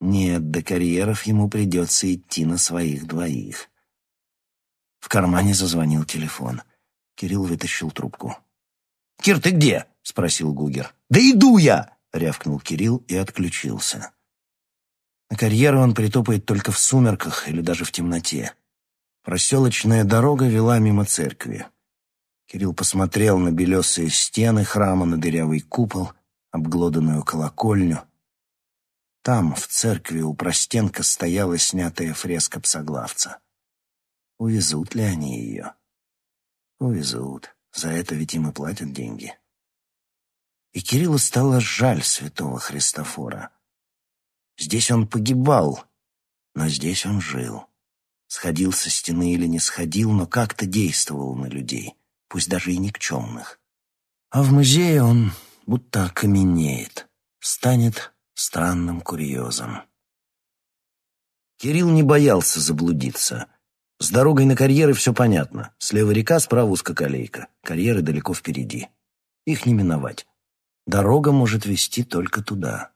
Нет, до карьеров ему придется идти на своих двоих. В кармане зазвонил телефон. Кирилл вытащил трубку. «Кир, ты где?» — спросил Гугер. «Да иду я!» — рявкнул Кирилл и отключился. На карьеру он притопает только в сумерках или даже в темноте. Проселочная дорога вела мимо церкви. Кирилл посмотрел на белесые стены храма, на дырявый купол, обглоданную колокольню. Там, в церкви, у простенка стояла снятая фреска псоглавца. Увезут ли они ее? Увезут. За это ведь им и платят деньги. И Кириллу стало жаль святого Христофора. Здесь он погибал, но здесь он жил. Сходил со стены или не сходил, но как-то действовал на людей, пусть даже и никчемных. А в музее он будто окаменеет, станет странным курьезом. Кирилл не боялся заблудиться — с дорогой на карьеры все понятно. Слева река, справа узкоколейка. Карьеры далеко впереди. Их не миновать. Дорога может вести только туда.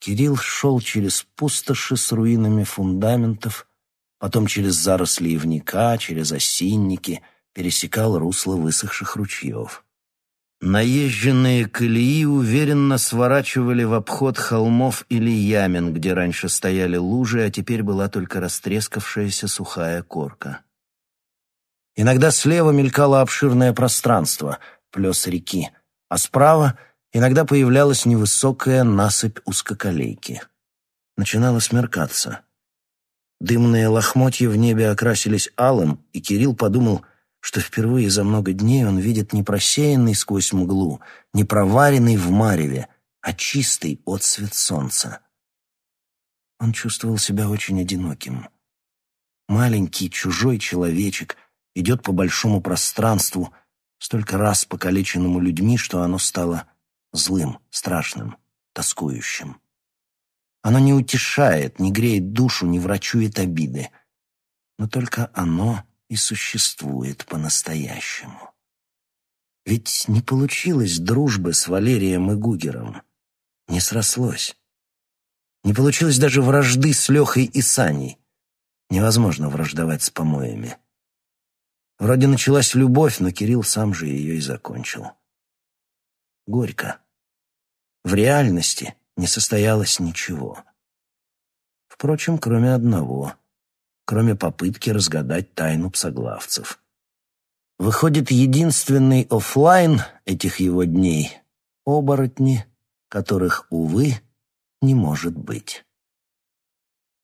Кирилл шел через пустоши с руинами фундаментов, потом через заросли ивника, через осинники, пересекал русло высохших ручьев. Наезженные колеи уверенно сворачивали в обход холмов или ямин, где раньше стояли лужи, а теперь была только растрескавшаяся сухая корка. Иногда слева мелькало обширное пространство, плес реки, а справа иногда появлялась невысокая насыпь узкоколейки. Начинало смеркаться. Дымные лохмотья в небе окрасились алым, и Кирилл подумал — что впервые за много дней он видит не просеянный сквозь мглу, не проваренный в мареве, а чистый отсвет солнца. Он чувствовал себя очень одиноким. Маленький чужой человечек идет по большому пространству, столько раз покалеченному людьми, что оно стало злым, страшным, тоскующим. Оно не утешает, не греет душу, не врачует обиды. Но только оно и существует по-настоящему. Ведь не получилось дружбы с Валерием и Гугером. Не срослось. Не получилось даже вражды с Лехой и Саней. Невозможно враждовать с помоями. Вроде началась любовь, но Кирилл сам же ее и закончил. Горько. В реальности не состоялось ничего. Впрочем, кроме одного — кроме попытки разгадать тайну псоглавцев. Выходит, единственный офлайн этих его дней — оборотни, которых, увы, не может быть.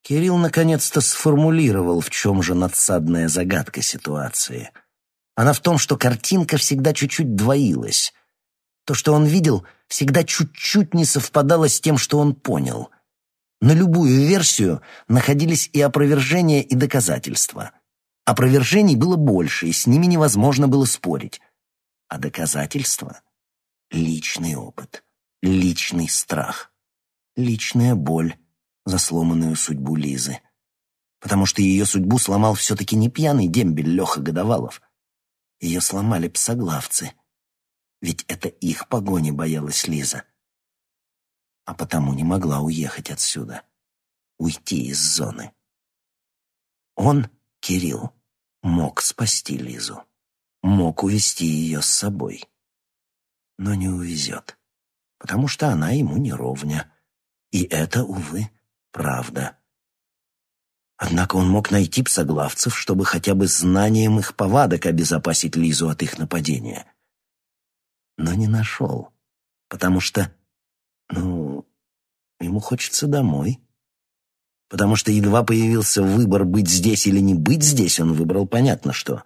Кирилл наконец-то сформулировал, в чем же надсадная загадка ситуации. Она в том, что картинка всегда чуть-чуть двоилась. То, что он видел, всегда чуть-чуть не совпадало с тем, что он понял. На любую версию находились и опровержения, и доказательства. Опровержений было больше, и с ними невозможно было спорить. А доказательства — личный опыт, личный страх, личная боль за сломанную судьбу Лизы. Потому что ее судьбу сломал все-таки не пьяный дембель Леха Годовалов. Ее сломали псоглавцы. Ведь это их погони боялась Лиза а потому не могла уехать отсюда, уйти из зоны. Он, Кирилл, мог спасти Лизу, мог увести ее с собой, но не увезет, потому что она ему не ровня, и это, увы, правда. Однако он мог найти псоглавцев, чтобы хотя бы знанием их повадок обезопасить Лизу от их нападения. Но не нашел, потому что ну, ему хочется домой. Потому что едва появился выбор быть здесь или не быть здесь, он выбрал понятно что.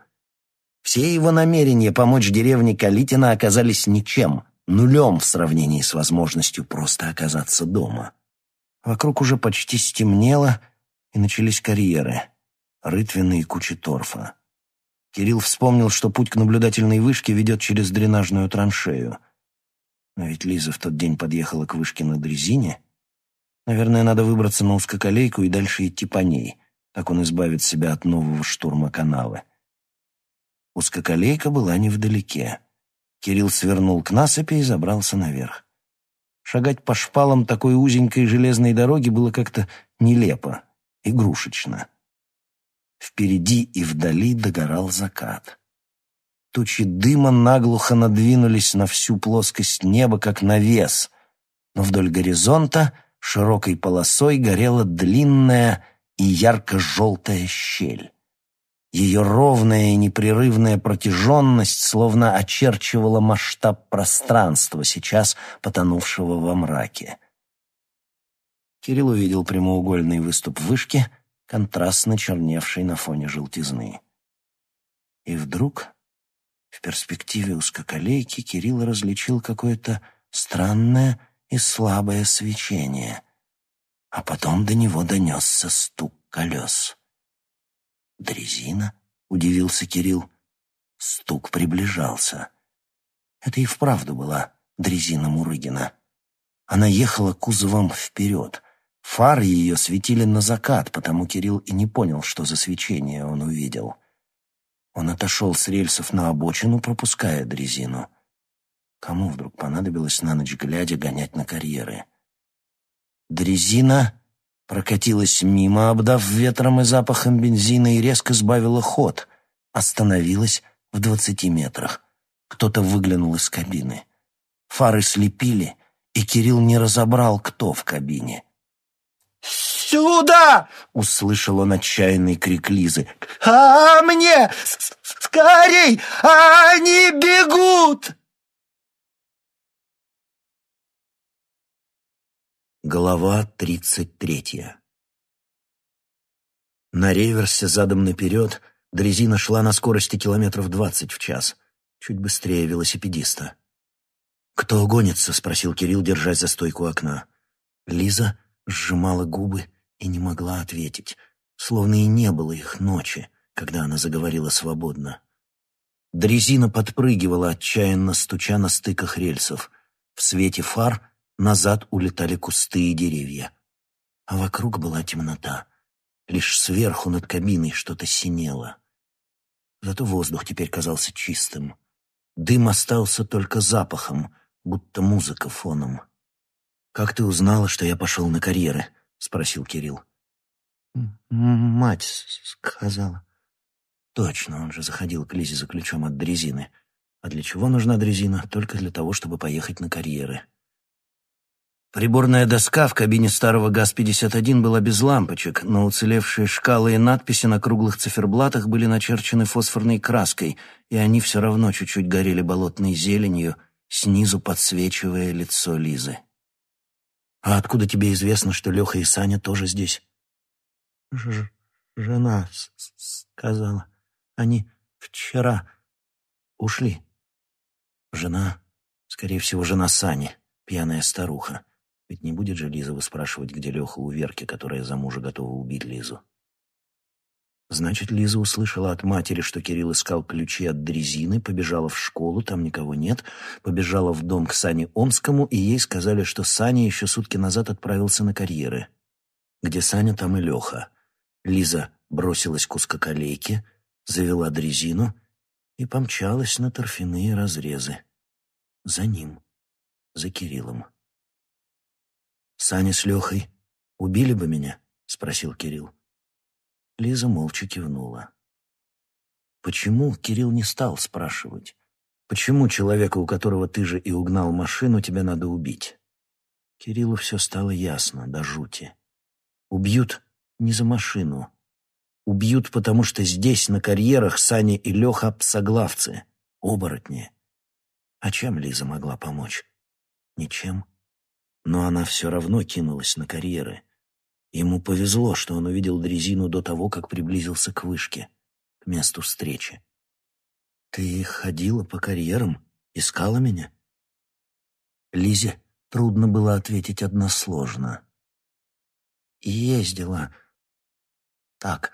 Все его намерения помочь деревне Калитина оказались ничем, нулем в сравнении с возможностью просто оказаться дома. Вокруг уже почти стемнело, и начались карьеры, рытвины и кучи торфа. Кирилл вспомнил, что путь к наблюдательной вышке ведет через дренажную траншею — но ведь Лиза в тот день подъехала к вышке на дрезине. Наверное, надо выбраться на узкоколейку и дальше идти по ней. Так он избавит себя от нового штурма канавы. Узкоколейка была невдалеке. Кирилл свернул к насыпи и забрался наверх. Шагать по шпалам такой узенькой железной дороги было как-то нелепо, игрушечно. Впереди и вдали догорал закат. Тучи дыма наглухо надвинулись на всю плоскость неба, как навес, но вдоль горизонта широкой полосой горела длинная и ярко-желтая щель. Ее ровная и непрерывная протяженность словно очерчивала масштаб пространства, сейчас потонувшего во мраке. Кирилл увидел прямоугольный выступ вышки, контрастно черневший на фоне желтизны. И вдруг, в перспективе узкоколейки, Кирилл различил какое-то странное и слабое свечение, а потом до него донесся стук колес. «Дрезина?» — удивился Кирилл. Стук приближался. Это и вправду была дрезина Мурыгина. Она ехала кузовом вперед. Фары ее светили на закат, потому Кирилл и не понял, что за свечение он увидел. Он отошел с рельсов на обочину, пропуская дрезину. Кому вдруг понадобилось на ночь глядя гонять на карьеры? Дрезина Прокатилась мимо, обдав ветром и запахом бензина, и резко сбавила ход. Остановилась в двадцати метрах. Кто-то выглянул из кабины. Фары слепили, и Кирилл не разобрал, кто в кабине. «Сюда!» — услышал он отчаянный крик Лизы. «А мне! Скорей! Они бегут!» Глава тридцать третья На реверсе задом наперед дрезина шла на скорости километров двадцать в час, чуть быстрее велосипедиста. «Кто гонится?» — спросил Кирилл, держась за стойку окна. Лиза сжимала губы и не могла ответить, словно и не было их ночи, когда она заговорила свободно. Дрезина подпрыгивала, отчаянно стуча на стыках рельсов. В свете фар — Назад улетали кусты и деревья. А вокруг была темнота. Лишь сверху над кабиной что-то синело. Зато воздух теперь казался чистым. Дым остался только запахом, будто музыка фоном. «Как ты узнала, что я пошел на карьеры?» — спросил Кирилл. «Мать сказала». «Точно, он же заходил к Лизе за ключом от дрезины. А для чего нужна дрезина? Только для того, чтобы поехать на карьеры». Приборная доска в кабине старого ГАЗ-51 была без лампочек, но уцелевшие шкалы и надписи на круглых циферблатах были начерчены фосфорной краской, и они все равно чуть-чуть горели болотной зеленью, снизу подсвечивая лицо Лизы. «А откуда тебе известно, что Леха и Саня тоже здесь?» Ж «Жена сказала. Они вчера ушли». «Жена? Скорее всего, жена Сани, пьяная старуха. Ведь не будет же Лиза выспрашивать, где Леха у Верки, которая за мужа готова убить Лизу. Значит, Лиза услышала от матери, что Кирилл искал ключи от дрезины, побежала в школу, там никого нет, побежала в дом к Сане Омскому, и ей сказали, что Саня еще сутки назад отправился на карьеры. Где Саня, там и Леха. Лиза бросилась к узкоколейке, завела дрезину и помчалась на торфяные разрезы. За ним, за Кириллом. Саня с Лехой убили бы меня?» — спросил Кирилл. Лиза молча кивнула. Почему Кирилл не стал спрашивать? Почему человека, у которого ты же и угнал машину, тебя надо убить? Кириллу все стало ясно, до жути. Убьют не за машину. Убьют, потому что здесь, на карьерах, Саня и Леха псоглавцы, оборотни. А чем Лиза могла помочь? Ничем но она все равно кинулась на карьеры. Ему повезло, что он увидел дрезину до того, как приблизился к вышке, к месту встречи. «Ты ходила по карьерам? Искала меня?» Лизе трудно было ответить односложно. «Ездила. Так».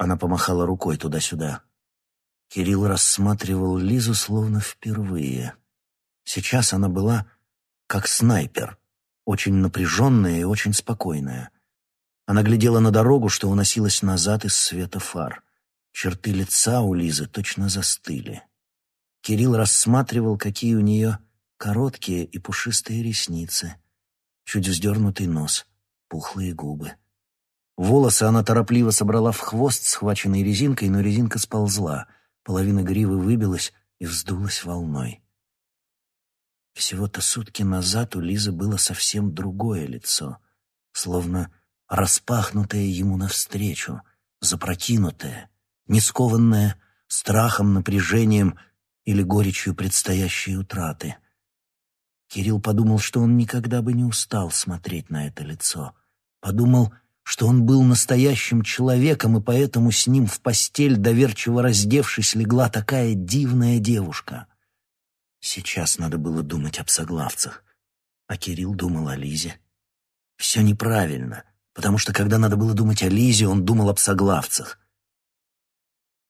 Она помахала рукой туда-сюда. Кирилл рассматривал Лизу словно впервые. Сейчас она была как снайпер, очень напряженная и очень спокойная. Она глядела на дорогу, что уносилась назад из света фар. Черты лица у Лизы точно застыли. Кирилл рассматривал, какие у нее короткие и пушистые ресницы, чуть вздернутый нос, пухлые губы. Волосы она торопливо собрала в хвост, схваченный резинкой, но резинка сползла, половина гривы выбилась и вздулась волной. Всего-то сутки назад у Лизы было совсем другое лицо, словно распахнутое ему навстречу, запрокинутое, не скованное страхом, напряжением или горечью предстоящей утраты. Кирилл подумал, что он никогда бы не устал смотреть на это лицо. Подумал, что он был настоящим человеком, и поэтому с ним в постель, доверчиво раздевшись, легла такая дивная девушка. Сейчас надо было думать об соглавцах, а Кирилл думал о Лизе. Все неправильно, потому что когда надо было думать о Лизе, он думал об соглавцах.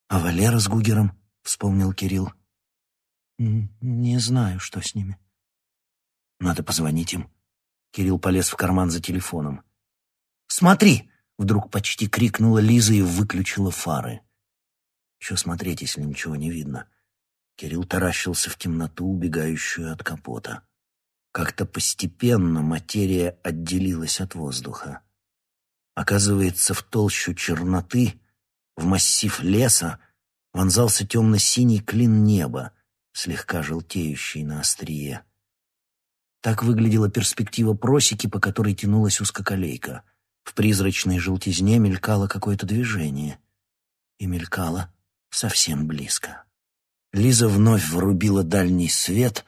«А Валера с Гугером?» — вспомнил Кирилл. «Не знаю, что с ними». «Надо позвонить им». Кирилл полез в карман за телефоном. «Смотри!» — вдруг почти крикнула Лиза и выключила фары. Что смотреть, если ничего не видно?» Кирилл таращился в темноту, убегающую от капота. Как-то постепенно материя отделилась от воздуха. Оказывается, в толщу черноты, в массив леса, вонзался темно-синий клин неба, слегка желтеющий на острие. Так выглядела перспектива просеки, по которой тянулась узкоколейка. В призрачной желтизне мелькало какое-то движение. И мелькало совсем близко. Лиза вновь врубила дальний свет,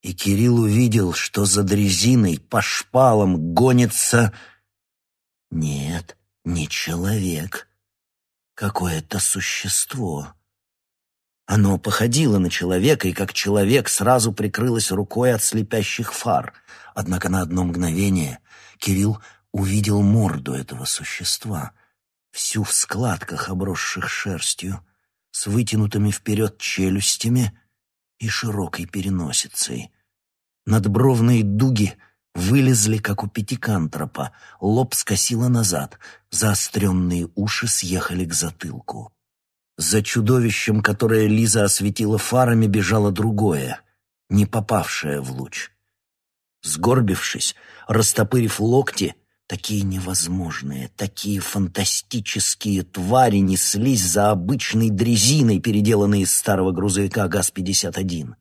и Кирилл увидел, что за дрезиной по шпалам гонится... Нет, не человек. Какое-то существо. Оно походило на человека, и как человек сразу прикрылось рукой от слепящих фар. Однако на одно мгновение Кирилл увидел морду этого существа, всю в складках, обросших шерстью, с вытянутыми вперед челюстями и широкой переносицей. Надбровные дуги вылезли, как у пятикантропа, лоб скосило назад, заостренные уши съехали к затылку. За чудовищем, которое Лиза осветила фарами, бежало другое, не попавшее в луч. Сгорбившись, растопырив локти, Такие невозможные, такие фантастические твари неслись за обычной дрезиной, переделанной из старого грузовика ГАЗ-51.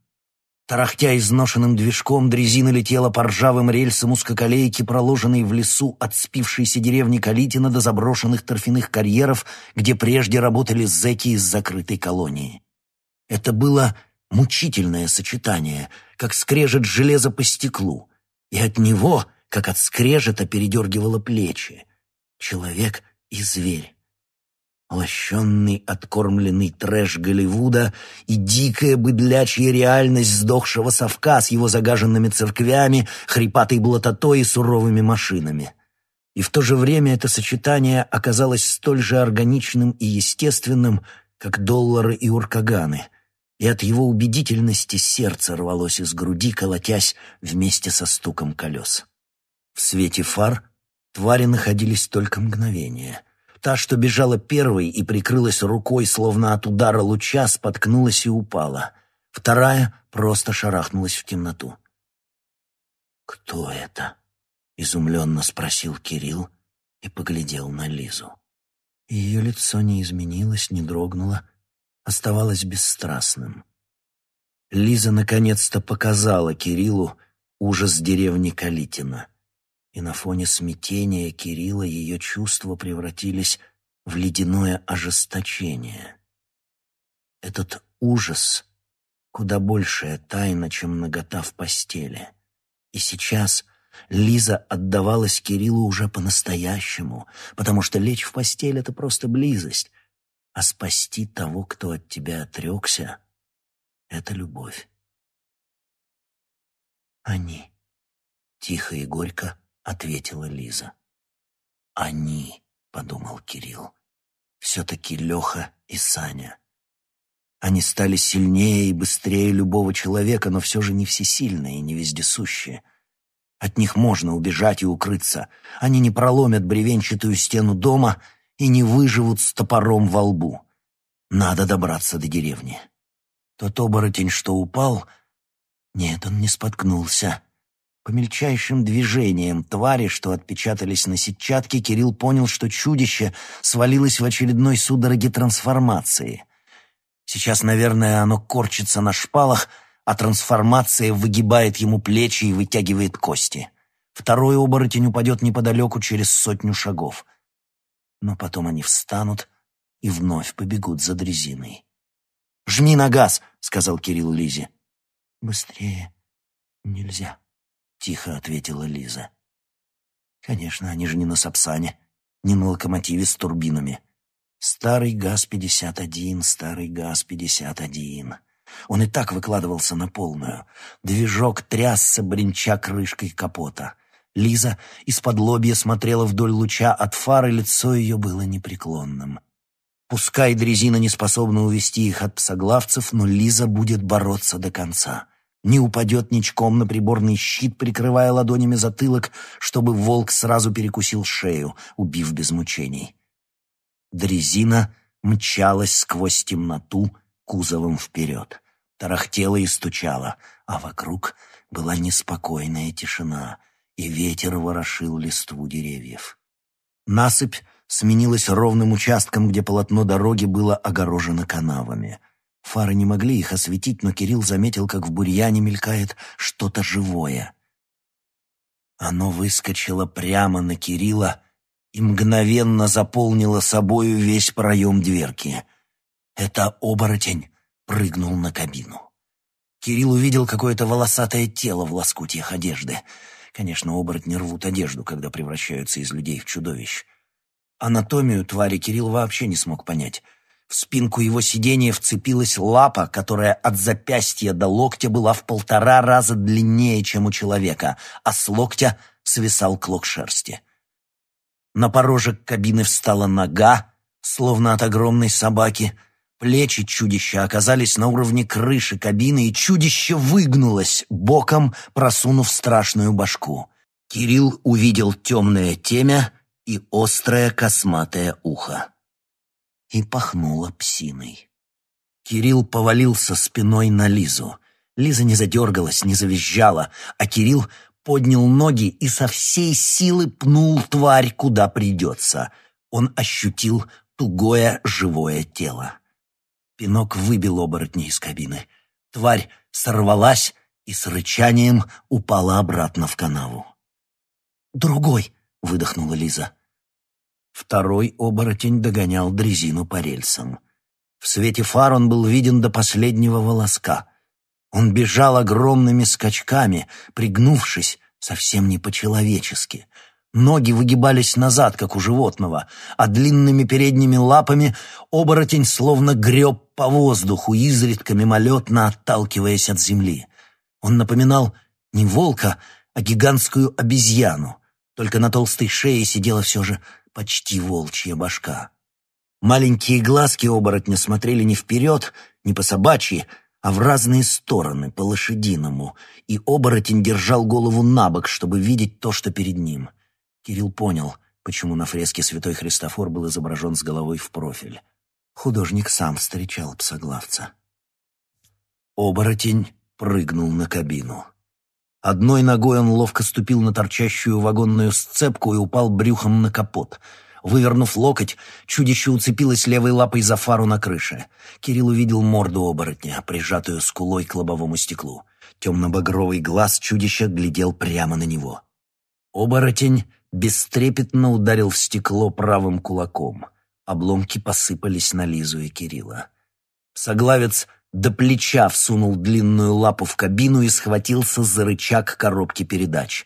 Тарахтя изношенным движком, дрезина летела по ржавым рельсам узкоколейки, проложенной в лесу от спившейся деревни Калитина до заброшенных торфяных карьеров, где прежде работали зэки из закрытой колонии. Это было мучительное сочетание, как скрежет железо по стеклу, и от него — как от скрежета передергивало плечи. Человек и зверь. Лощенный, откормленный трэш Голливуда и дикая быдлячья реальность сдохшего совка с его загаженными церквями, хрипатой блатотой и суровыми машинами. И в то же время это сочетание оказалось столь же органичным и естественным, как доллары и уркаганы, и от его убедительности сердце рвалось из груди, колотясь вместе со стуком колес. В свете фар твари находились только мгновение. Та, что бежала первой и прикрылась рукой, словно от удара луча, споткнулась и упала. Вторая просто шарахнулась в темноту. «Кто это?» — изумленно спросил Кирилл и поглядел на Лизу. Ее лицо не изменилось, не дрогнуло, оставалось бесстрастным. Лиза наконец-то показала Кириллу ужас деревни Калитина — и на фоне смятения Кирилла ее чувства превратились в ледяное ожесточение. Этот ужас — куда большая тайна, чем нагота в постели. И сейчас Лиза отдавалась Кириллу уже по-настоящему, потому что лечь в постель — это просто близость, а спасти того, кто от тебя отрекся — это любовь. Они. Тихо и горько ответила Лиза. «Они», — подумал Кирилл, — «все-таки Леха и Саня». Они стали сильнее и быстрее любого человека, но все же не всесильные и не вездесущие. От них можно убежать и укрыться. Они не проломят бревенчатую стену дома и не выживут с топором во лбу. Надо добраться до деревни. Тот оборотень, что упал... Нет, он не споткнулся. По мельчайшим движениям твари, что отпечатались на сетчатке, Кирилл понял, что чудище свалилось в очередной судороге трансформации. Сейчас, наверное, оно корчится на шпалах, а трансформация выгибает ему плечи и вытягивает кости. Второй оборотень упадет неподалеку через сотню шагов. Но потом они встанут и вновь побегут за дрезиной. «Жми на газ!» — сказал Кирилл Лизе. «Быстрее нельзя», — тихо ответила Лиза. «Конечно, они же не на Сапсане, не на локомотиве с турбинами. Старый ГАЗ-51, старый ГАЗ-51. Он и так выкладывался на полную. Движок трясся, бренча крышкой капота. Лиза из-под лобья смотрела вдоль луча от фары, лицо ее было непреклонным. Пускай дрезина не способна увести их от псоглавцев, но Лиза будет бороться до конца. Не упадет ничком на приборный щит, прикрывая ладонями затылок, чтобы волк сразу перекусил шею, убив без мучений. Дрезина мчалась сквозь темноту кузовом вперед. Тарахтела и стучала, а вокруг была неспокойная тишина, и ветер ворошил листву деревьев. Насыпь сменилась ровным участком, где полотно дороги было огорожено канавами. Фары не могли их осветить, но Кирилл заметил, как в бурьяне мелькает что-то живое. Оно выскочило прямо на Кирилла и мгновенно заполнила собою весь проем дверки. Это оборотень прыгнул на кабину. Кирилл увидел какое-то волосатое тело в лоскутьях одежды. Конечно, оборотни рвут одежду, когда превращаются из людей в чудовищ. Анатомию твари Кирилл вообще не смог понять. В спинку его сидения вцепилась лапа, которая от запястья до локтя была в полтора раза длиннее, чем у человека, а с локтя свисал клок шерсти. На порожек кабины встала нога, словно от огромной собаки. Плечи чудища оказались на уровне крыши кабины, и чудище выгнулось, боком просунув страшную башку. Кирилл увидел темное темя и острое косматое ухо. И пахнуло псиной. Кирилл повалился спиной на Лизу. Лиза не задергалась, не завизжала, а Кирилл поднял ноги и со всей силы пнул тварь, куда придется. Он ощутил тугое живое тело. Пинок выбил оборотня из кабины. Тварь сорвалась и с рычанием упала обратно в канаву. «Другой!» — выдохнула Лиза. Второй оборотень догонял дрезину по рельсам. В свете фар он был виден до последнего волоска. Он бежал огромными скачками, пригнувшись совсем не по-человечески. Ноги выгибались назад, как у животного, а длинными передними лапами оборотень словно греб по воздуху, изредка мимолетно отталкиваясь от земли. Он напоминал не волка, а гигантскую обезьяну, только на толстой шее сидела все же почти волчья башка. Маленькие глазки оборотня смотрели не вперед, не по собачьи, а в разные стороны, по-лошадиному, и оборотень держал голову на бок, чтобы видеть то, что перед ним. Кирилл понял, почему на фреске святой Христофор был изображен с головой в профиль. Художник сам встречал псоглавца. Оборотень прыгнул на кабину. Одной ногой он ловко ступил на торчащую вагонную сцепку и упал брюхом на капот — Вывернув локоть, чудище уцепилось левой лапой за фару на крыше. Кирилл увидел морду оборотня, прижатую скулой к лобовому стеклу. Темно-багровый глаз чудища глядел прямо на него. Оборотень бестрепетно ударил в стекло правым кулаком. Обломки посыпались на Лизу и Кирилла. Соглавец до плеча всунул длинную лапу в кабину и схватился за рычаг коробки передач.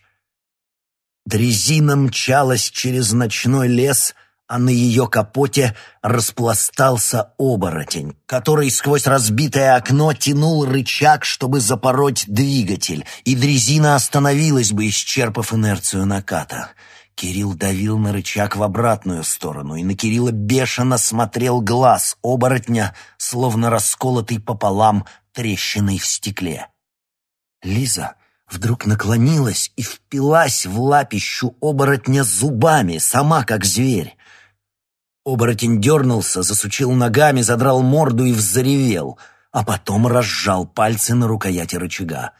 Дрезина мчалась через ночной лес, а на ее капоте распластался оборотень, который сквозь разбитое окно тянул рычаг, чтобы запороть двигатель, и дрезина остановилась бы, исчерпав инерцию наката. Кирилл давил на рычаг в обратную сторону, и на Кирилла бешено смотрел глаз оборотня, словно расколотый пополам трещиной в стекле. Лиза вдруг наклонилась и впилась в лапищу оборотня зубами, сама как зверь. Оборотень дернулся, засучил ногами, задрал морду и взревел, а потом разжал пальцы на рукояти рычага.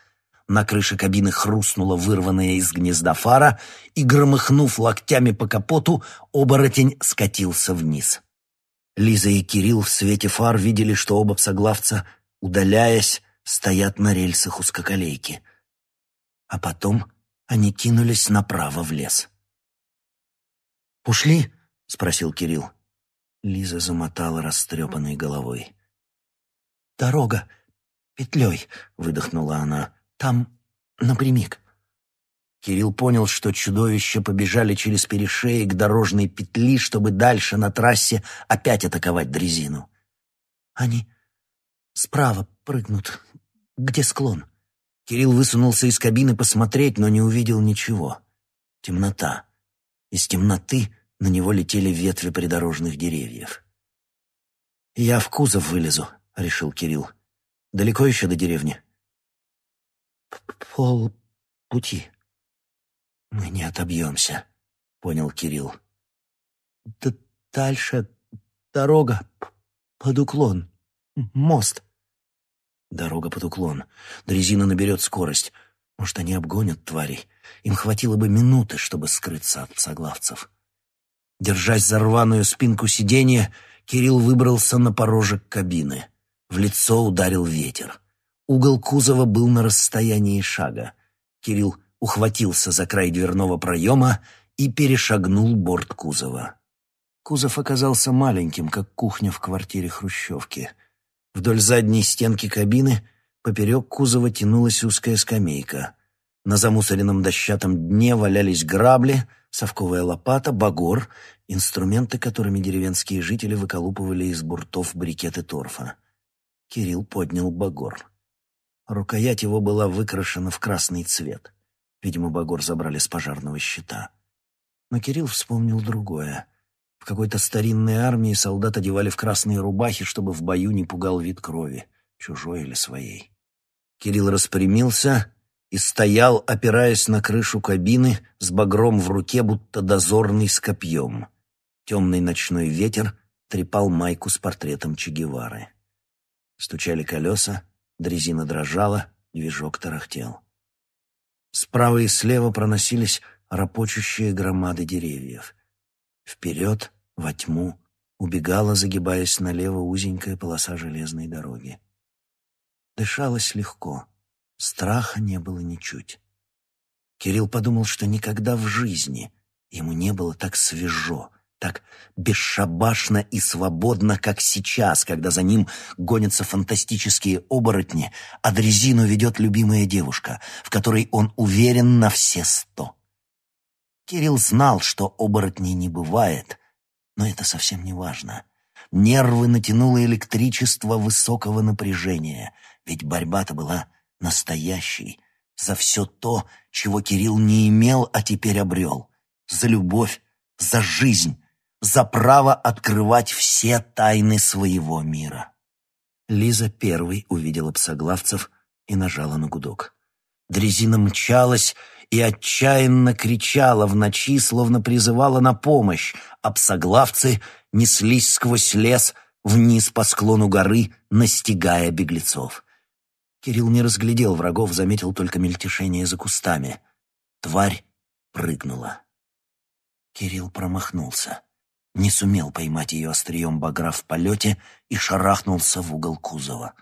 На крыше кабины хрустнула вырванная из гнезда фара, и, громыхнув локтями по капоту, оборотень скатился вниз. Лиза и Кирилл в свете фар видели, что оба псоглавца, удаляясь, стоят на рельсах узкоколейки. А потом они кинулись направо в лес. «Ушли?» — спросил Кирилл. Лиза замотала растрепанной головой. «Дорога петлей», — выдохнула она. «Там напрямик». Кирилл понял, что чудовища побежали через перешеи к дорожной петли, чтобы дальше на трассе опять атаковать дрезину. «Они справа прыгнут. Где склон?» Кирилл высунулся из кабины посмотреть, но не увидел ничего. Темнота. Из темноты на него летели ветви придорожных деревьев. «Я в кузов вылезу», — решил Кирилл. «Далеко еще до деревни?» «Пол пути», «Мы не отобьемся», — понял Кирилл. «Да дальше дорога под уклон. Мост». Дорога под уклон. Дрезина наберет скорость. Может, они обгонят тварей. Им хватило бы минуты, чтобы скрыться от соглавцев. Держась за рваную спинку сиденья, Кирилл выбрался на порожек кабины. В лицо ударил ветер. Угол кузова был на расстоянии шага. Кирилл ухватился за край дверного проема и перешагнул борт кузова. Кузов оказался маленьким, как кухня в квартире Хрущевки. Вдоль задней стенки кабины поперек кузова тянулась узкая скамейка. На замусоренном дощатом дне валялись грабли, совковая лопата, багор, инструменты, которыми деревенские жители выколупывали из буртов брикеты торфа. Кирилл поднял багор. Рукоять его была выкрашена в красный цвет. Видимо, Багор забрали с пожарного щита. Но Кирилл вспомнил другое. В какой-то старинной армии солдат одевали в красные рубахи, чтобы в бою не пугал вид крови, чужой или своей. Кирилл распрямился и стоял, опираясь на крышу кабины, с багром в руке, будто дозорный с копьем. Темный ночной ветер трепал майку с портретом Че Гевары. Стучали колеса, дрезина дрожала, движок тарахтел. Справа и слева проносились рапочущие громады деревьев. Вперед, во тьму, убегала, загибаясь налево, узенькая полоса железной дороги. Дышалось легко, страха не было ничуть. Кирилл подумал, что никогда в жизни ему не было так свежо, так бесшабашно и свободно, как сейчас, когда за ним гонятся фантастические оборотни, а дрезину ведет любимая девушка, в которой он уверен на все сто. Кирилл знал, что оборотней не бывает, но это совсем не важно. Нервы натянуло электричество высокого напряжения, ведь борьба-то была настоящей, за все то, чего Кирилл не имел, а теперь обрел, за любовь, за жизнь, за право открывать все тайны своего мира. Лиза первой увидела псоглавцев и нажала на гудок. Дрезина мчалась и отчаянно кричала в ночи, словно призывала на помощь, а псоглавцы неслись сквозь лес вниз по склону горы, настигая беглецов. Кирилл не разглядел врагов, заметил только мельтешение за кустами. Тварь прыгнула. Кирилл промахнулся не сумел поймать ее острием багра в полете и шарахнулся в угол кузова.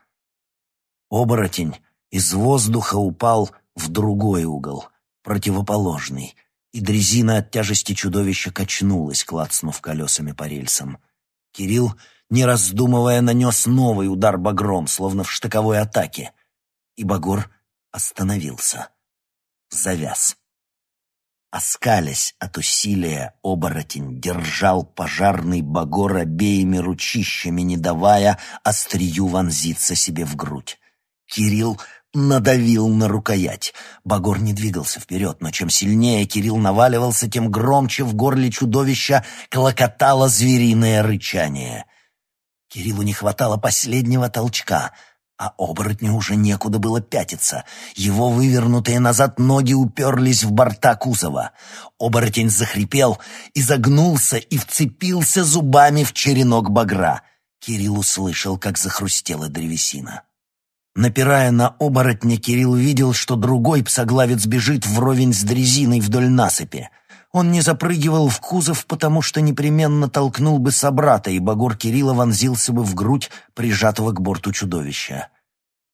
Оборотень из воздуха упал в другой угол, противоположный, и дрезина от тяжести чудовища качнулась, клацнув колесами по рельсам. Кирилл, не раздумывая, нанес новый удар багром, словно в штыковой атаке, и багор остановился. Завяз. Оскалясь от усилия, оборотень держал пожарный багор обеими ручищами, не давая острию вонзиться себе в грудь. Кирилл надавил на рукоять. Багор не двигался вперед, но чем сильнее Кирилл наваливался, тем громче в горле чудовища клокотало звериное рычание. Кириллу не хватало последнего толчка — а оборотню уже некуда было пятиться. Его вывернутые назад ноги уперлись в борта кузова. Оборотень захрипел, изогнулся и вцепился зубами в черенок багра. Кирилл услышал, как захрустела древесина. Напирая на оборотня, Кирилл видел, что другой псоглавец бежит вровень с дрезиной вдоль насыпи. Он не запрыгивал в кузов, потому что непременно толкнул бы собрата, и багор Кирилла вонзился бы в грудь прижатого к борту чудовища.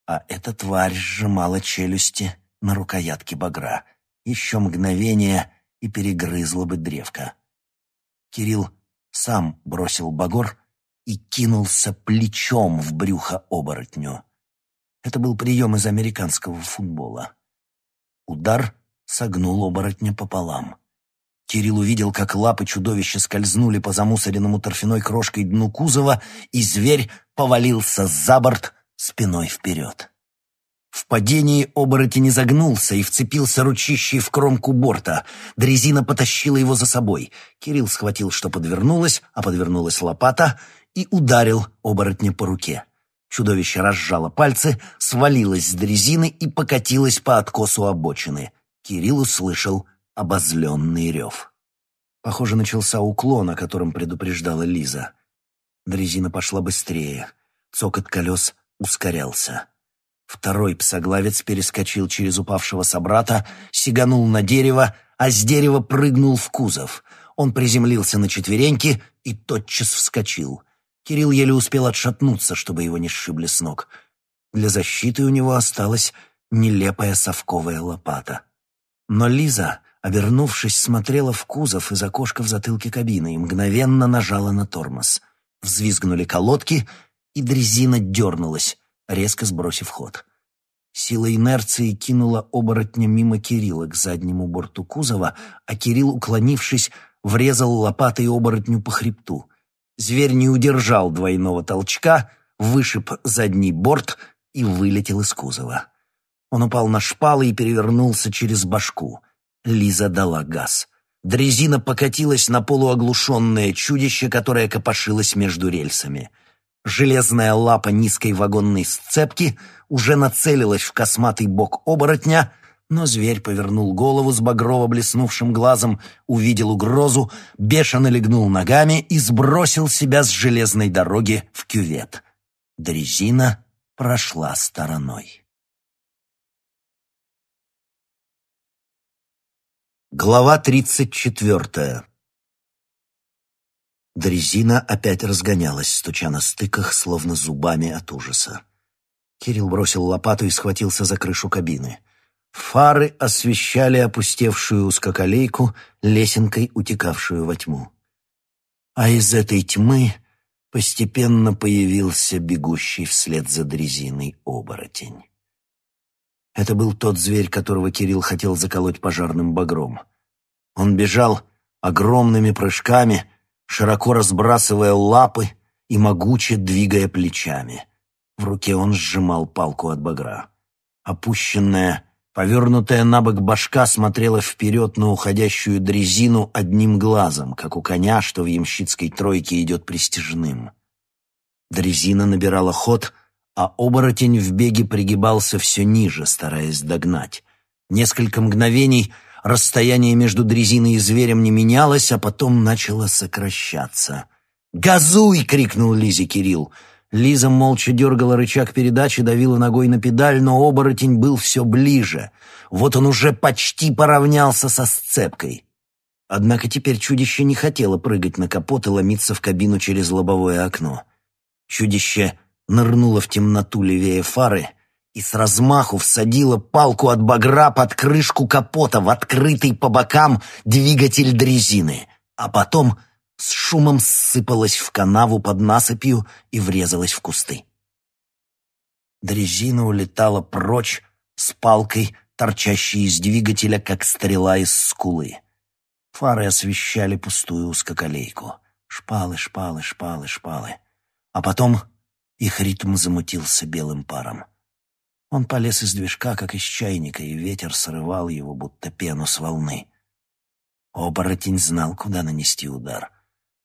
А эта тварь сжимала челюсти на рукоятке багра. Еще мгновение и перегрызла бы древко. Кирилл сам бросил багор и кинулся плечом в брюхо оборотню. Это был прием из американского футбола. Удар согнул оборотня пополам. Кирилл увидел, как лапы чудовища скользнули по замусоренному торфяной крошкой дну кузова, и зверь повалился за борт спиной вперед. В падении оборотень изогнулся и вцепился ручищей в кромку борта. Дрезина потащила его за собой. Кирилл схватил, что подвернулось, а подвернулась лопата, и ударил оборотня по руке. Чудовище разжало пальцы, свалилось с дрезины и покатилось по откосу обочины. Кирилл услышал обозленный рев. Похоже, начался уклон, о котором предупреждала Лиза. Дрезина пошла быстрее. Цокот колес ускорялся. Второй псоглавец перескочил через упавшего собрата, сиганул на дерево, а с дерева прыгнул в кузов. Он приземлился на четвереньки и тотчас вскочил. Кирилл еле успел отшатнуться, чтобы его не сшибли с ног. Для защиты у него осталась нелепая совковая лопата. Но Лиза, обернувшись, смотрела в кузов из окошка в затылке кабины и мгновенно нажала на тормоз. Взвизгнули колодки, и дрезина дернулась, резко сбросив ход. Сила инерции кинула оборотня мимо Кирилла к заднему борту кузова, а Кирилл, уклонившись, врезал лопатой оборотню по хребту. Зверь не удержал двойного толчка, вышиб задний борт и вылетел из кузова. Он упал на шпалы и перевернулся через башку. Лиза дала газ. Дрезина покатилась на полуоглушенное чудище, которое копошилось между рельсами. Железная лапа низкой вагонной сцепки уже нацелилась в косматый бок оборотня, но зверь повернул голову с багрово блеснувшим глазом, увидел угрозу, бешено легнул ногами и сбросил себя с железной дороги в кювет. Дрезина прошла стороной. Глава тридцать четвертая Дрезина опять разгонялась, стуча на стыках, словно зубами от ужаса. Кирилл бросил лопату и схватился за крышу кабины. Фары освещали опустевшую узкоколейку, лесенкой утекавшую во тьму. А из этой тьмы постепенно появился бегущий вслед за дрезиной оборотень. Это был тот зверь, которого Кирилл хотел заколоть пожарным багром. Он бежал огромными прыжками, широко разбрасывая лапы и могуче двигая плечами. В руке он сжимал палку от багра. Опущенная, Повернутая на бок башка смотрела вперед на уходящую дрезину одним глазом, как у коня, что в ямщицкой тройке идет пристежным. Дрезина набирала ход, а оборотень в беге пригибался все ниже, стараясь догнать. Несколько мгновений расстояние между дрезиной и зверем не менялось, а потом начало сокращаться. «Газуй!» — крикнул Лизе Кирилл. Лиза молча дергала рычаг передачи, давила ногой на педаль, но оборотень был все ближе. Вот он уже почти поравнялся со сцепкой. Однако теперь чудище не хотело прыгать на капот и ломиться в кабину через лобовое окно. Чудище нырнуло в темноту левее фары и с размаху всадило палку от багра под крышку капота в открытый по бокам двигатель дрезины, а потом с шумом ссыпалась в канаву под насыпью и врезалась в кусты. Дрезина улетала прочь с палкой, торчащей из двигателя, как стрела из скулы. Фары освещали пустую узкоколейку. Шпалы, шпалы, шпалы, шпалы. А потом их ритм замутился белым паром. Он полез из движка, как из чайника, и ветер срывал его, будто пену с волны. Оборотень знал, куда нанести удар —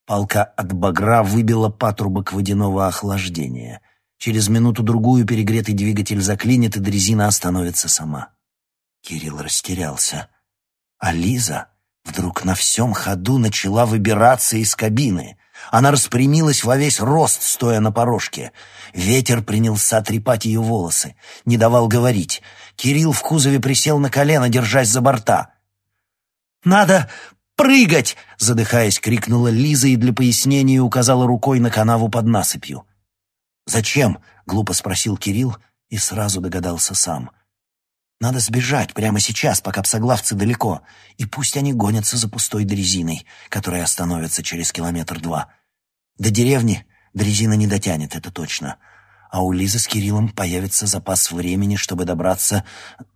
Палка от багра выбила патрубок водяного охлаждения. Через минуту-другую перегретый двигатель заклинит, и дрезина остановится сама. Кирилл растерялся. А Лиза вдруг на всем ходу начала выбираться из кабины. Она распрямилась во весь рост, стоя на порожке. Ветер принялся трепать ее волосы, не давал говорить. Кирилл в кузове присел на колено, держась за борта. «Надо прыгать!» — задыхаясь, крикнула Лиза и для пояснения указала рукой на канаву под насыпью. «Зачем?» — глупо спросил Кирилл и сразу догадался сам. «Надо сбежать прямо сейчас, пока псоглавцы далеко, и пусть они гонятся за пустой дрезиной, которая остановится через километр-два. До деревни дрезина не дотянет, это точно. А у Лизы с Кириллом появится запас времени, чтобы добраться,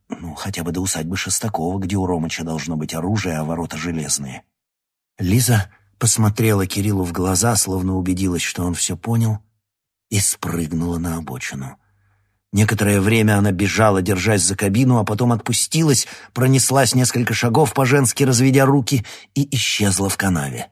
ну, хотя бы до усадьбы Шестакова, где у Ромыча должно быть оружие, а ворота железные». Лиза посмотрела Кириллу в глаза, словно убедилась, что он все понял, и спрыгнула на обочину. Некоторое время она бежала, держась за кабину, а потом отпустилась, пронеслась несколько шагов по-женски, разведя руки, и исчезла в канаве.